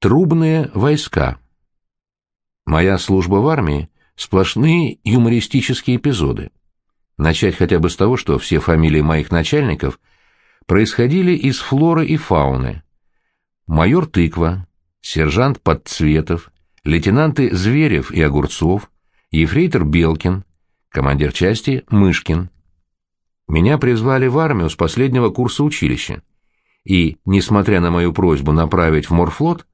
Трубные войска. Моя служба в армии — сплошные юмористические эпизоды. Начать хотя бы с того, что все фамилии моих начальников происходили из флоры и фауны. Майор Тыква, сержант Подцветов, лейтенанты Зверев и Огурцов, ефрейтор Белкин, командир части Мышкин. Меня призвали в армию с последнего курса училища, и, несмотря на мою просьбу направить в морфлот,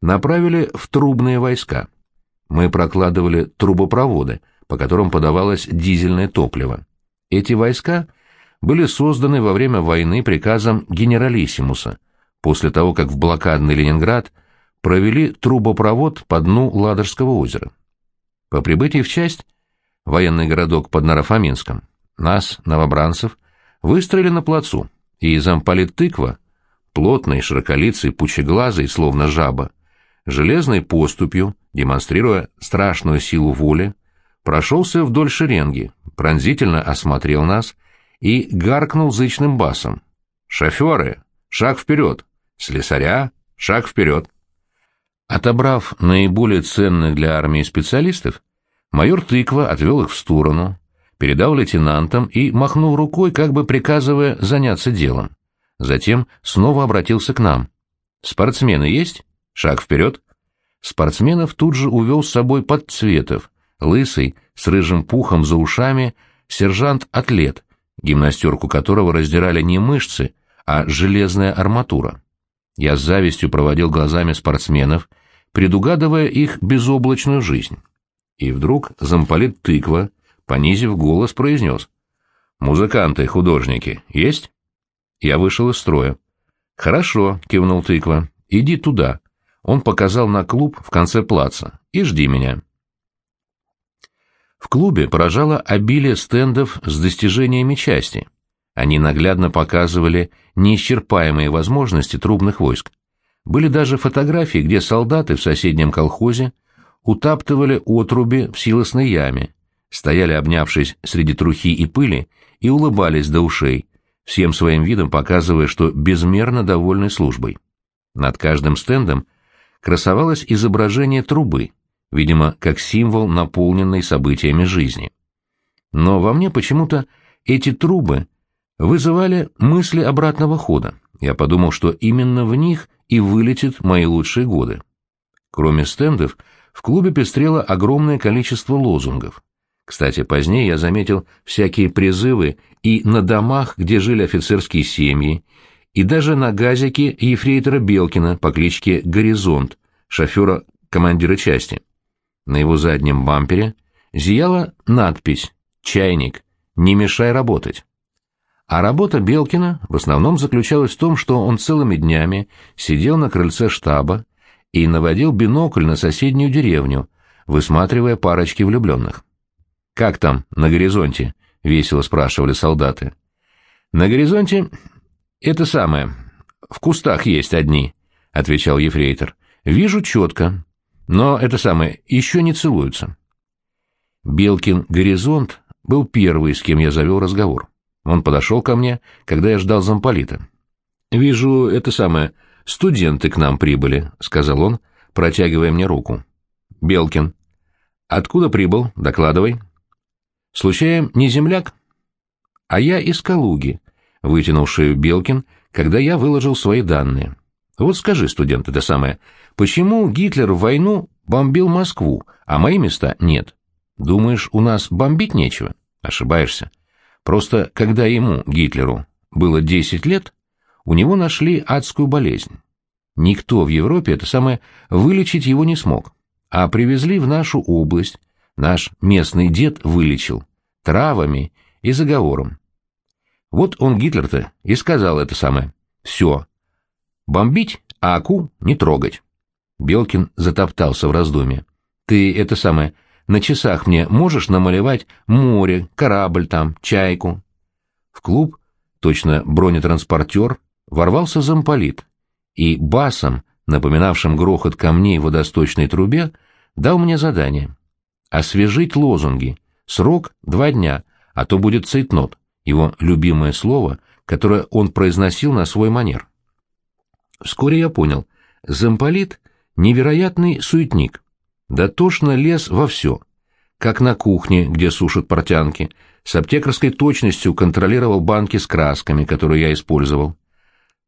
направили в трубные войска. Мы прокладывали трубопроводы, по которым подавалось дизельное топливо. Эти войска были созданы во время войны приказом генералиссимуса, после того, как в блокадный Ленинград провели трубопровод по дну Ладожского озера. По прибытии в часть, военный городок под Нарафаминском, нас, новобранцев, выстроили на плацу, и замполит Тыква, плотный, широколицый, пучеглазый, словно жаба, железной поступью, демонстрируя страшную силу воли, прошелся вдоль шеренги, пронзительно осмотрел нас и гаркнул зычным басом. «Шоферы! Шаг вперед! Слесаря! Шаг вперед!» Отобрав наиболее ценных для армии специалистов, майор Тыква отвел их в сторону, передал лейтенантам и махнул рукой, как бы приказывая заняться делом. Затем снова обратился к нам. «Спортсмены есть?» Шаг вперед. Спортсменов тут же увел с собой подцветов, лысый, с рыжим пухом за ушами, сержант-атлет, гимнастерку которого раздирали не мышцы, а железная арматура. Я с завистью проводил глазами спортсменов, предугадывая их безоблачную жизнь. И вдруг замполит тыква, понизив голос, произнес. «Музыканты, художники, есть?» Я вышел из строя. «Хорошо», — кивнул тыква, — «иди туда. Он показал на клуб в конце плаца. «И жди меня». В клубе поражало обилие стендов с достижениями части. Они наглядно показывали неисчерпаемые возможности трубных войск. Были даже фотографии, где солдаты в соседнем колхозе утаптывали отруби в силосной яме, стояли обнявшись среди трухи и пыли и улыбались до ушей, всем своим видом показывая, что безмерно довольны службой. Над каждым стендом – красовалось изображение трубы, видимо, как символ наполненной событиями жизни. Но во мне почему-то эти трубы вызывали мысли обратного хода. Я подумал, что именно в них и вылетят мои лучшие годы. Кроме стендов, в клубе пестрело огромное количество лозунгов. Кстати, позднее я заметил всякие призывы и на домах, где жили офицерские семьи, и даже на газике ефрейтора Белкина по кличке Горизонт, шофера командира части. На его заднем бампере зияла надпись «Чайник, не мешай работать». А работа Белкина в основном заключалась в том, что он целыми днями сидел на крыльце штаба и наводил бинокль на соседнюю деревню, высматривая парочки влюбленных. «Как там, на горизонте?» — весело спрашивали солдаты. «На горизонте это самое. В кустах есть одни», — отвечал ефрейтор. «Вижу четко. Но это самое, еще не целуются». Белкин «Горизонт» был первый, с кем я завел разговор. Он подошел ко мне, когда я ждал замполита. «Вижу, это самое, студенты к нам прибыли», — сказал он, протягивая мне руку. «Белкин». «Откуда прибыл? Докладывай». «Случаем не земляк?» «А я из Калуги», — вытянул шею Белкин, когда я выложил свои данные. «Вот скажи, студент, это самое, почему Гитлер в войну бомбил Москву, а мои места нет? Думаешь, у нас бомбить нечего? Ошибаешься. Просто когда ему, Гитлеру, было 10 лет, у него нашли адскую болезнь. Никто в Европе это самое вылечить его не смог, а привезли в нашу область, наш местный дед вылечил, травами и заговором. Вот он, Гитлер-то, и сказал это самое. Все. Бомбить, а Аку не трогать. Белкин затоптался в раздумье. Ты это самое, на часах мне можешь намалевать море, корабль там, чайку? В клуб, точно бронетранспортер, ворвался замполит и басом, напоминавшим грохот камней в водосточной трубе, дал мне задание. Освежить лозунги. Срок — два дня, а то будет цейтнот его любимое слово, которое он произносил на свой манер. Вскоре я понял, замполит невероятный суетник. Дотошно лез во все. Как на кухне, где сушат портянки, с аптекарской точностью контролировал банки с красками, которые я использовал.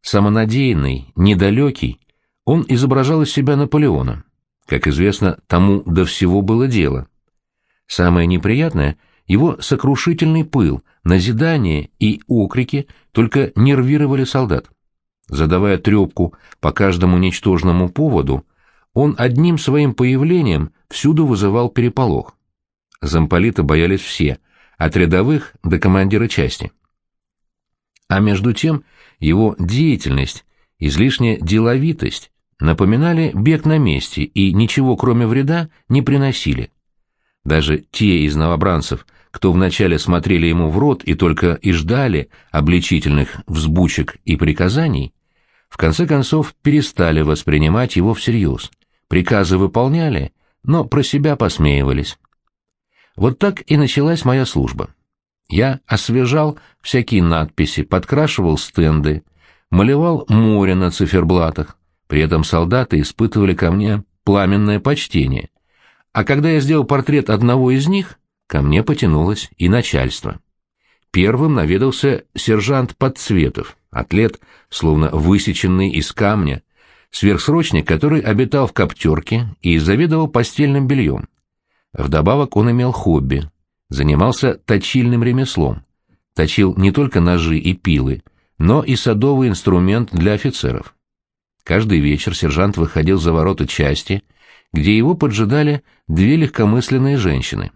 Самонадеянный, недалекий, он изображал из себя Наполеона. Как известно, тому до всего было дело. Самое неприятное — его сокрушительный пыл, назидание и окрики только нервировали солдат. Задавая трепку по каждому ничтожному поводу, он одним своим появлением всюду вызывал переполох. Замполита боялись все, от рядовых до командира части. А между тем его деятельность, излишняя деловитость напоминали бег на месте и ничего кроме вреда не приносили. Даже те из новобранцев, кто вначале смотрели ему в рот и только и ждали обличительных взбучек и приказаний, в конце концов перестали воспринимать его всерьез, приказы выполняли, но про себя посмеивались. Вот так и началась моя служба. Я освежал всякие надписи, подкрашивал стенды, малевал море на циферблатах, при этом солдаты испытывали ко мне пламенное почтение. А когда я сделал портрет одного из них, ко мне потянулось и начальство. Первым наведался сержант Подцветов, атлет, словно высеченный из камня, сверхсрочник, который обитал в коптерке и заведовал постельным бельем. Вдобавок он имел хобби, занимался точильным ремеслом, точил не только ножи и пилы, но и садовый инструмент для офицеров. Каждый вечер сержант выходил за ворота части, где его поджидали две легкомысленные женщины.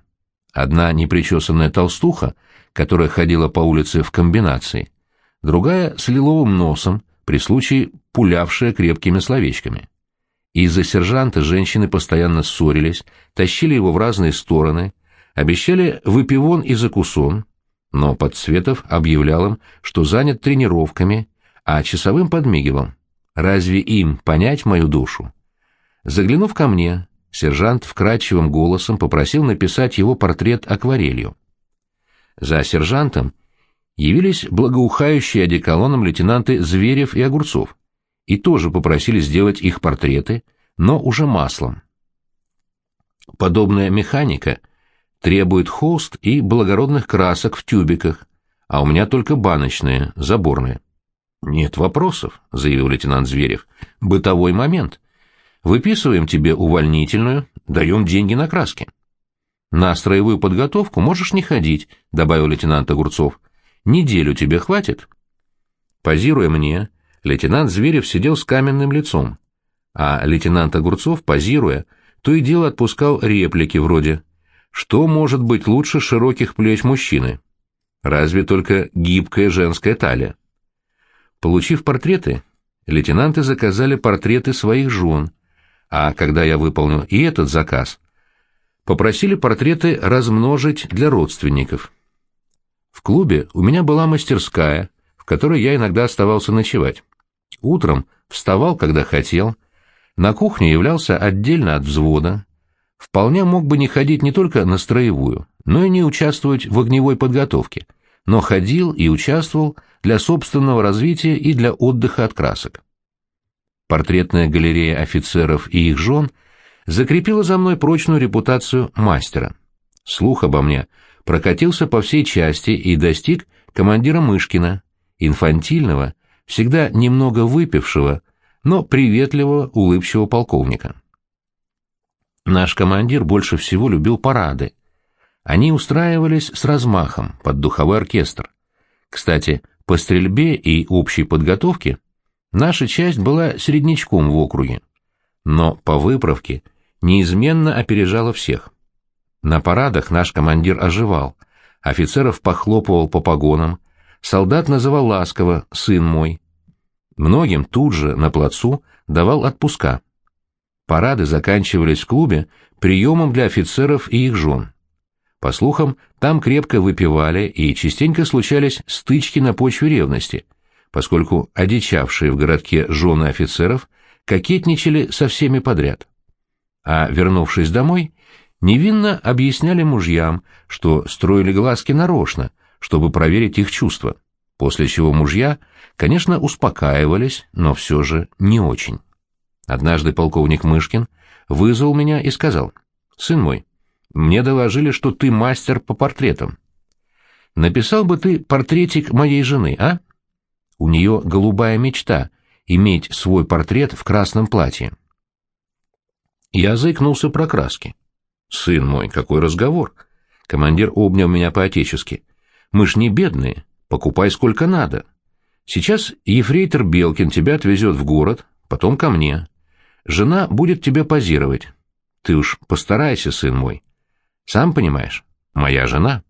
Одна непричесанная толстуха, которая ходила по улице в комбинации, другая с лиловым носом, при случае пулявшая крепкими словечками. Из-за сержанта женщины постоянно ссорились, тащили его в разные стороны, обещали выпивон и закусон, но Подсветов объявлял им, что занят тренировками, а часовым подмигивал. Разве им понять мою душу? Заглянув ко мне, сержант вкрадчивым голосом попросил написать его портрет акварелью. За сержантом явились благоухающие одеколоном лейтенанты Зверев и Огурцов, и тоже попросили сделать их портреты, но уже маслом. Подобная механика требует холст и благородных красок в тюбиках, а у меня только баночные, заборные. «Нет вопросов», — заявил лейтенант Зверев. «Бытовой момент. Выписываем тебе увольнительную, даем деньги на краски». «На строевую подготовку можешь не ходить», — добавил лейтенант Огурцов. «Неделю тебе хватит?» Позируя мне, лейтенант Зверев сидел с каменным лицом, а лейтенант Огурцов, позируя, то и дело отпускал реплики вроде «Что может быть лучше широких плеч мужчины? Разве только гибкая женская талия?» Получив портреты, лейтенанты заказали портреты своих жен, а когда я выполнил и этот заказ, попросили портреты размножить для родственников. В клубе у меня была мастерская, в которой я иногда оставался ночевать. Утром вставал, когда хотел, на кухне являлся отдельно от взвода, вполне мог бы не ходить не только на строевую, но и не участвовать в огневой подготовке, но ходил и участвовал для собственного развития и для отдыха от красок. Портретная галерея офицеров и их жен закрепила за мной прочную репутацию мастера. Слух обо мне прокатился по всей части и достиг командира Мышкина, инфантильного, всегда немного выпившего, но приветливого, улыбчивого полковника. Наш командир больше всего любил парады. Они устраивались с размахом под духовой оркестр. Кстати, по стрельбе и общей подготовке наша часть была среднячком в округе, но по выправке неизменно опережала всех. На парадах наш командир оживал, офицеров похлопывал по погонам, солдат называл ласково «сын мой». Многим тут же, на плацу, давал отпуска. Парады заканчивались в клубе приемом для офицеров и их жен. По слухам, там крепко выпивали и частенько случались стычки на почве ревности, поскольку одичавшие в городке жены офицеров кокетничали со всеми подряд. А, вернувшись домой, невинно объясняли мужьям, что строили глазки нарочно, чтобы проверить их чувства, после чего мужья, конечно, успокаивались, но все же не очень. Однажды полковник Мышкин вызвал меня и сказал, «Сын мой, мне доложили, что ты мастер по портретам. Написал бы ты портретик моей жены, а? У нее голубая мечта — иметь свой портрет в красном платье». Я заикнулся про краски. «Сын мой, какой разговор!» Командир обнял меня по-отечески. «Мы ж не бедные, покупай сколько надо. Сейчас ефрейтор Белкин тебя отвезет в город, потом ко мне. Жена будет тебе позировать. Ты уж постарайся, сын мой. Сам понимаешь, моя жена».